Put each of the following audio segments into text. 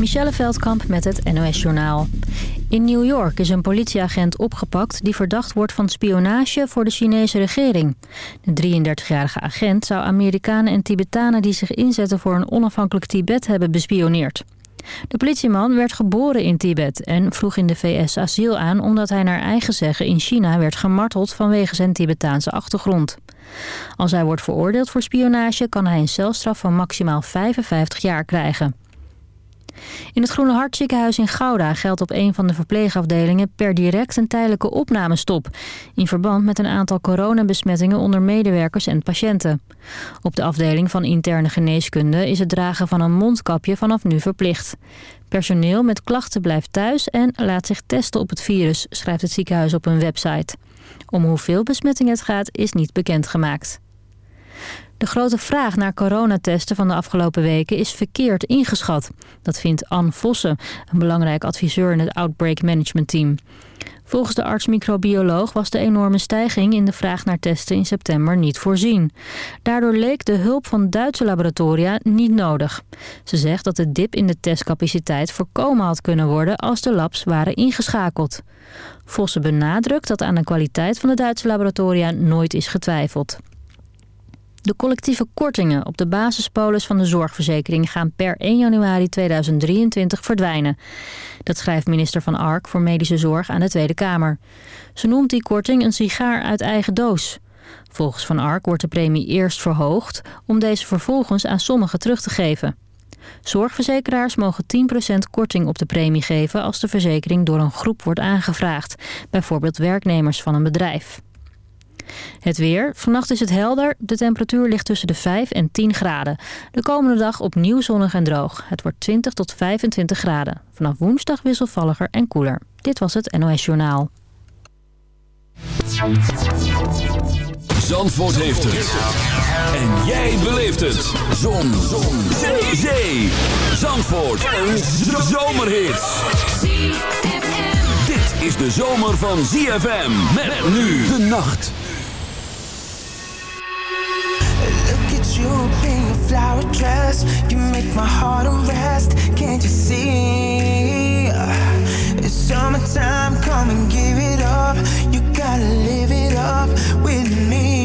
Michelle Veldkamp met het NOS-journaal. In New York is een politieagent opgepakt die verdacht wordt van spionage voor de Chinese regering. De 33-jarige agent zou Amerikanen en Tibetanen die zich inzetten voor een onafhankelijk Tibet hebben bespioneerd. De politieman werd geboren in Tibet en vroeg in de VS asiel aan... omdat hij naar eigen zeggen in China werd gemarteld vanwege zijn Tibetaanse achtergrond. Als hij wordt veroordeeld voor spionage kan hij een celstraf van maximaal 55 jaar krijgen. In het Groene Hart ziekenhuis in Gouda geldt op een van de verpleegafdelingen per direct een tijdelijke opnamestop. In verband met een aantal coronabesmettingen onder medewerkers en patiënten. Op de afdeling van interne geneeskunde is het dragen van een mondkapje vanaf nu verplicht. Personeel met klachten blijft thuis en laat zich testen op het virus, schrijft het ziekenhuis op een website. Om hoeveel besmettingen het gaat is niet bekendgemaakt. De grote vraag naar coronatesten van de afgelopen weken is verkeerd ingeschat. Dat vindt Anne Vossen, een belangrijk adviseur in het Outbreak Management Team. Volgens de arts-microbioloog was de enorme stijging in de vraag naar testen in september niet voorzien. Daardoor leek de hulp van Duitse laboratoria niet nodig. Ze zegt dat de dip in de testcapaciteit voorkomen had kunnen worden als de labs waren ingeschakeld. Vossen benadrukt dat aan de kwaliteit van de Duitse laboratoria nooit is getwijfeld. De collectieve kortingen op de basispolis van de zorgverzekering gaan per 1 januari 2023 verdwijnen. Dat schrijft minister Van Ark voor Medische Zorg aan de Tweede Kamer. Ze noemt die korting een sigaar uit eigen doos. Volgens Van Ark wordt de premie eerst verhoogd om deze vervolgens aan sommigen terug te geven. Zorgverzekeraars mogen 10% korting op de premie geven als de verzekering door een groep wordt aangevraagd, bijvoorbeeld werknemers van een bedrijf. Het weer. Vannacht is het helder. De temperatuur ligt tussen de 5 en 10 graden. De komende dag opnieuw zonnig en droog. Het wordt 20 tot 25 graden. Vanaf woensdag wisselvalliger en koeler. Dit was het NOS Journaal. Zandvoort heeft het. En jij beleeft het. Zon. Zon. Zee. Zee. Zandvoort. Een zomerhit. Dit is de zomer van ZFM. Met nu de nacht. Your dress. You make my heart unrest. Can't you see? It's summertime, come and give it up. You gotta live it up with me.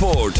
Zandvoort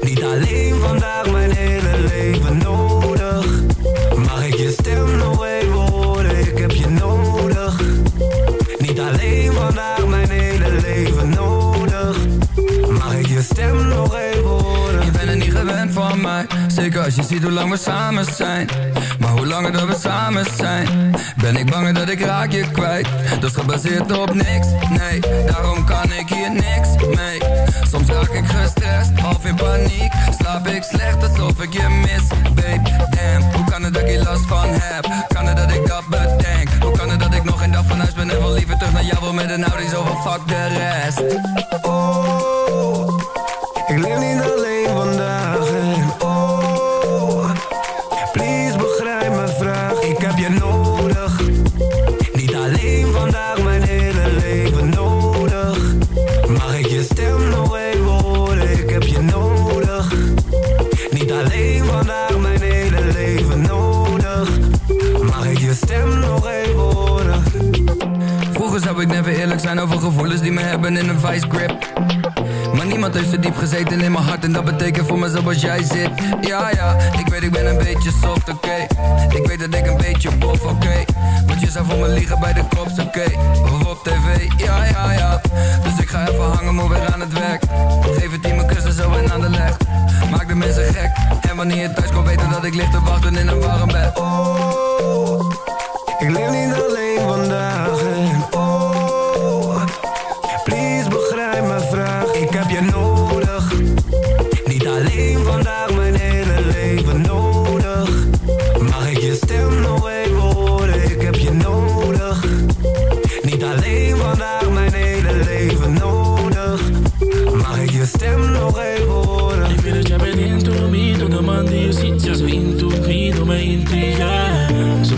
Niet alleen vandaag, mijn hele leven nodig. Mag ik je stem nog even horen? Ik heb je nodig. Niet alleen vandaag, mijn hele leven nodig. Mag ik je stem nog even horen? Je bent er niet gewend van mij Zeker als je ziet hoe lang we samen zijn Maar hoe langer dat we samen zijn Ben ik bang dat ik raak je kwijt Dat is gebaseerd op niks, nee Daarom kan ik hier niks mee Soms raak ik gestrest, half in paniek. Slaap ik slecht alsof ik je mis Babe, damn Hoe kan het dat ik hier last van heb? Kan het dat ik dat bedenk? Hoe kan het dat ik nog geen dag van huis ben En wil liever terug naar jou wil met een Audi Zo van fuck de rest. Oh, grip. Maar niemand heeft zo diep gezeten in mijn hart En dat betekent voor me zoals jij zit. Ja ja, ik weet ik ben een beetje soft, oké. Ik weet dat ik een beetje bof, oké. Want je zou voor me liegen bij de kops, oké. Of op tv, ja ja ja. Dus ik ga even hangen, maar weer aan het werk. Geef het team kussen zo en aan de leg. Maak de mensen gek. En wanneer je thuis komt weten dat ik lig te wachten in een warm bed. Oh, ik leef niet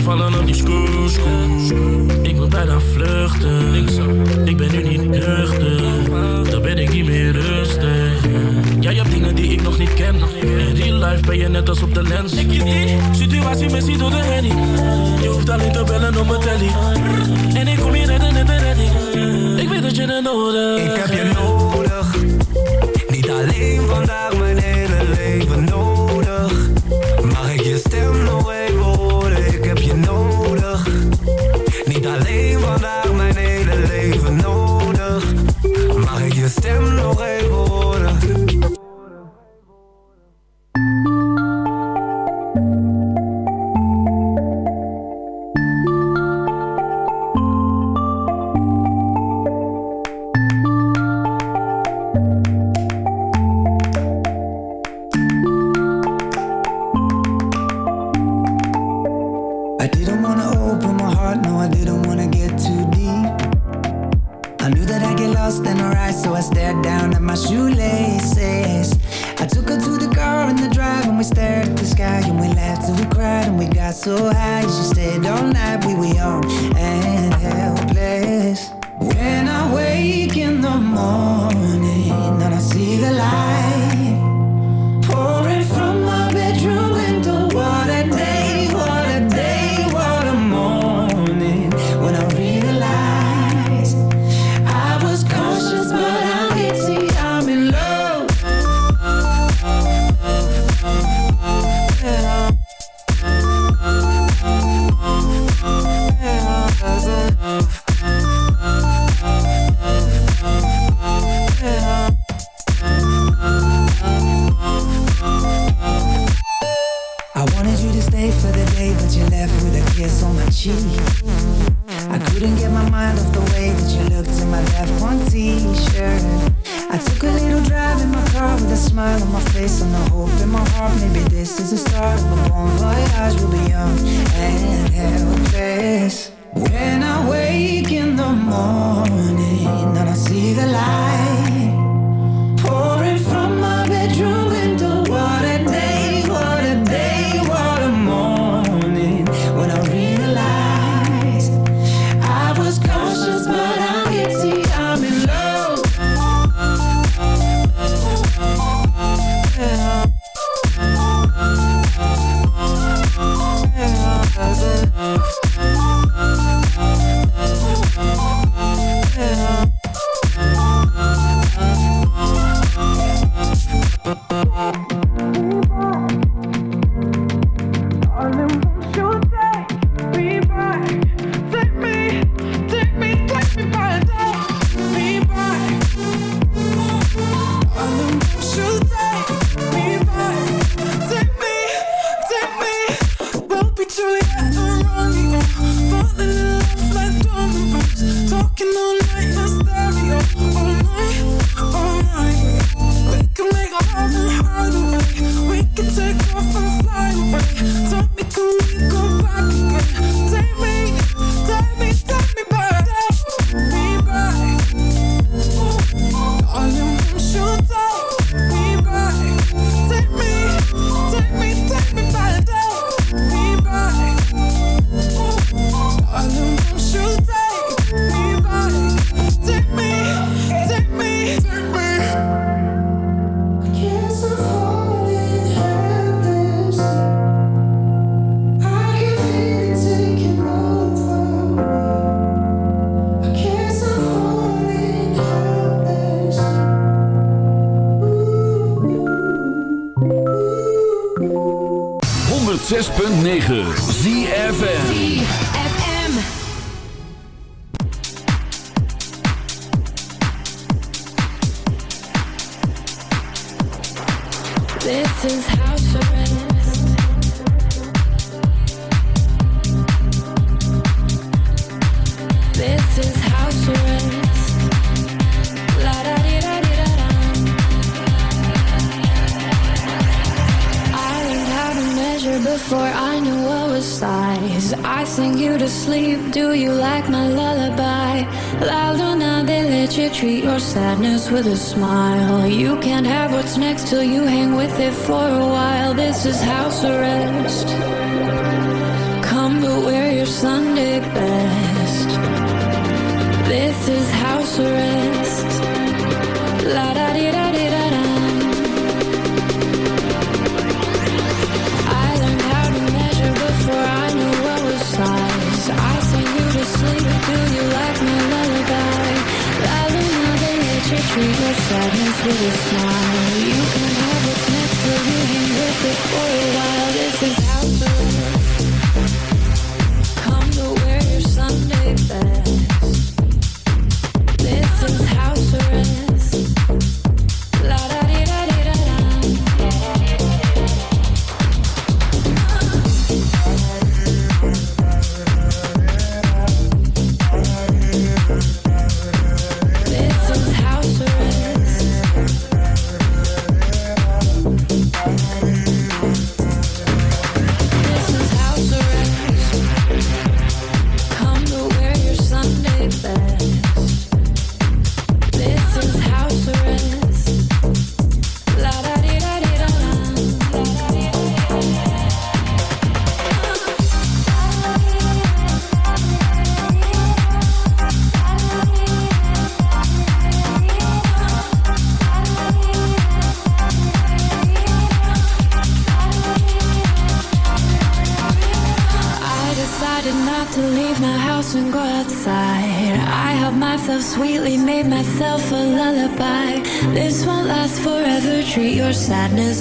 op die ik moet bijna vluchten. Ik ben nu niet nuchter, dan ben ik niet meer rustig. Jij hebt dingen die ik nog niet ken. In real life ben je net als op de lens. Situatie missie door de henny. Je hoeft alleen te bellen om mijn telly. En ik kom hier redden net de redding. Ik weet dat je het nodig Ik heb je nodig, niet alleen vandaag, mijn hele leven nodig. Mag ik je stem nog even Mag ik with a smile. You can't have what's next till you hang with it for a while. This is house arrest. You can have what's next to you with it for a while. This is how to.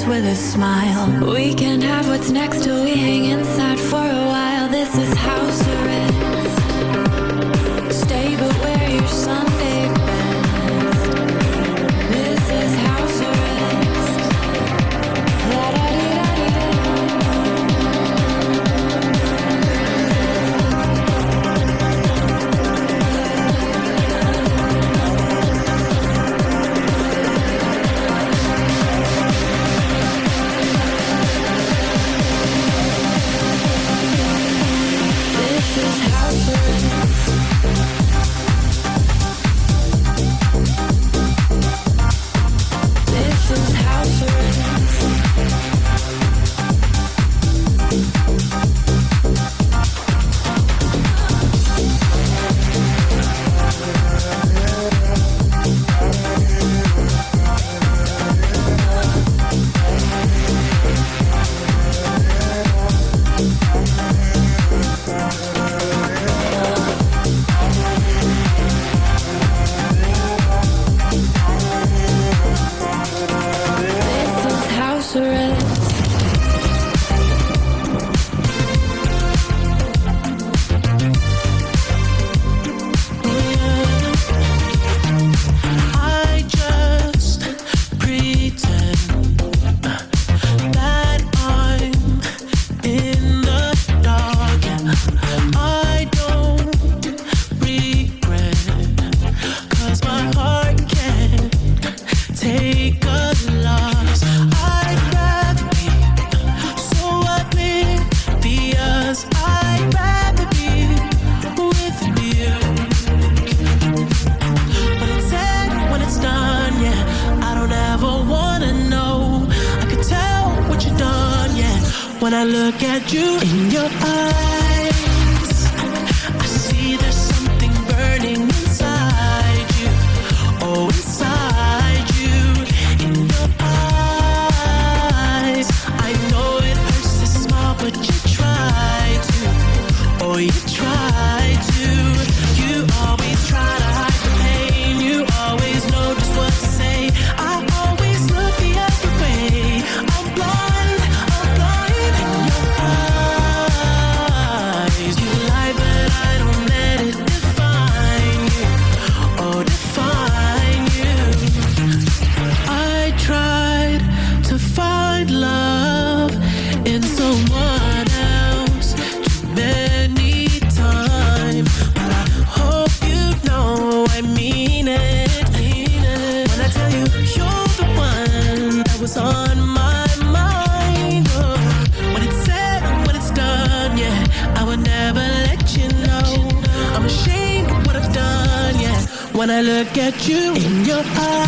with a smile. We House. You. In your eyes,